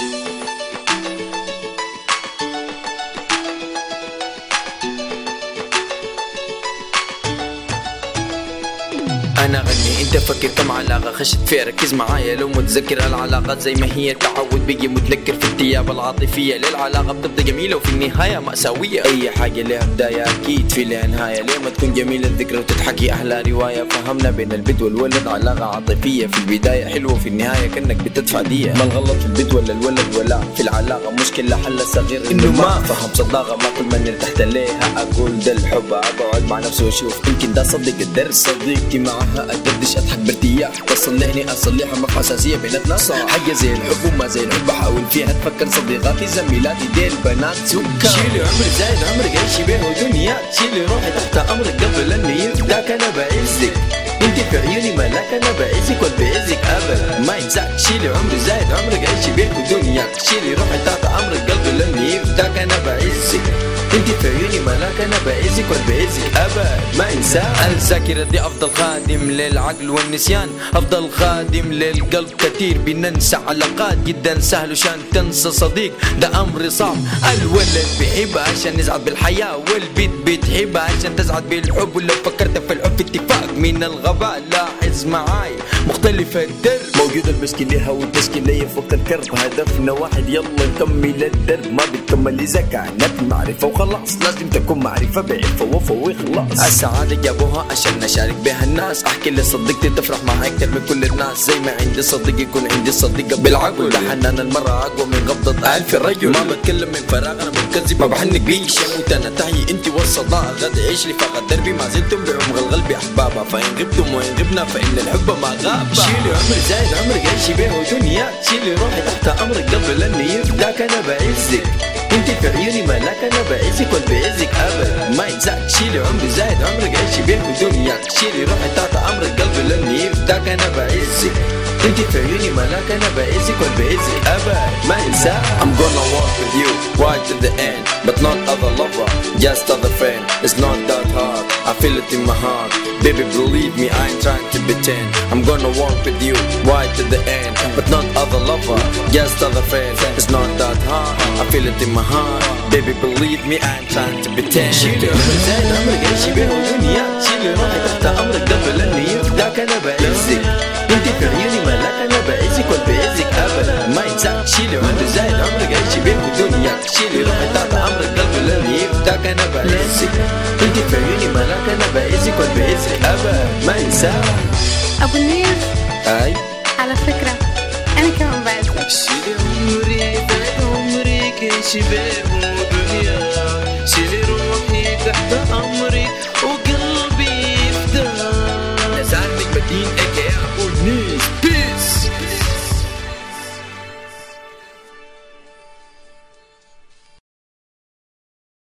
Thank you. أنا غني أنت فكر كم علاقة؟ خشت فيها ركز معايا لو متذكر العلاقات زي ما هي. تعود بيجي متذكر في التياب العاطفية. للعلاقة بتبدا جميلة وفي النهاية مأساوية. أي حاجة لها بداية أكيد في لها نهاية. ليه ما تكون جميلة الذكرى وتتحكي أحلى رواية؟ فهمنا بين البنت والولد علاقة عاطفية في البداية حلوة في النهاية كأنك بتدفع دية. ما الغلط في البنت ولا الولد ولا في العلاقة مشكلة حل صغير إنه ما. فهم صداقة ما كل من ارتحت ليها أقول ده الحب أقعد مع نفسي وأشوف. يمكن ده صدق الدرس صديقتي معها ادردش أضحك بارتياح؟ تصلحني اصلحها ما في حساسية بيناتنا صح حاجة زي الحب وما زي الحب أحاول فيها. اتفكر صديقاتي زميلاتي دي البنات سكر. شيلي عمري زايد عمرك عيشي بيه ودنيا شيلي روحي تحت امرك قبل اني يفداك أنا بعزك. انت في عيوني ملاك أنا بعزك ولا بعزك أبد. ما ينساك شيلي عمري زايد عمرك عيشي بيه ودنيا شيلي روحي تحت امرك قلبي انت في عيوني ملاك أنا بعزك ولا بعزك ابد ما انساك الذاكرة دي أفضل خادم للعقل والنسيان؟ أفضل خادم للقلب كتير بننسى علاقات جدا سهل وشان تنسى صديق. ده أمر صعب. الولد بيحب عشان يسعد بالحياة والبيت بتحب عشان تسعد بالحب. ولو فكرت في الحب اتفاق من الغباء لاحظ معاي. مختلفة. الدرب موجود المشكلة والتشكيلية فوق الكرب. هدفنا واحد يلا نكمل الدرب. ما بتكمل اذا كانت معرفة وخلاص. لازم تكون معرفة بعفة وفا وخلاص السعادة جابوها عشان نشارك بها الناس. أحكي لصديقتي تفرح معي أكتر من كل الناس. زي ما عندي صديق يكون عندي صديقة بالعقل. حنان المرأة أقوى من غبضة الف رجل ما بتكلم من فراغ أنا متكذب ما بحنك بيك شموت أنا تحيي أنت والصداقة غدا عيش لي فقد دربي. ما زلتم بعمق القلب أحبابا فإن غبتم وإن غبنا فإن الحب ما غاب. شيلي عمري زايد عمرك عيشي بيه ودنيا شيلي روحي تحت أمرك قبل اني يفداك أنا بعزك. انت في عيوني ملاك أنا بعزك ولا بعزك ابد ما ينساك شيلي عمري زايد عمرك عيشي بيه ودنيا شيلي روحي تحت أمرك قلبي لاني يفداك أنا بعزك. انت في عيوني ملاك أنا بعزك ولا بعزك ابد ما ينساك I'm gonna walk with you right to the end but not other lover I feel it in my heart baby believe me I ain't trying to pretend I'm gonna walk with you right to the end but not other lover just other friend it's not that hard I feel it in my heart baby believe me I ain't trying to pretend شيلي عمرك زايد عمرك عيشي بيه ودنيا شيلي روحي تحت امرك قبل اني يفداك انا بعزك انت في عيوني ملاك انا بعزك ولا بعزك ابدا ما ينساك شيلي عمري زايد عمرك عيشي بيه ودنيا شيلي ابد ما انساك أبو النير أي. على فكرة أنا كمان بعد. شيلي عمري عمري كشباب ودنيا روحي تحت امري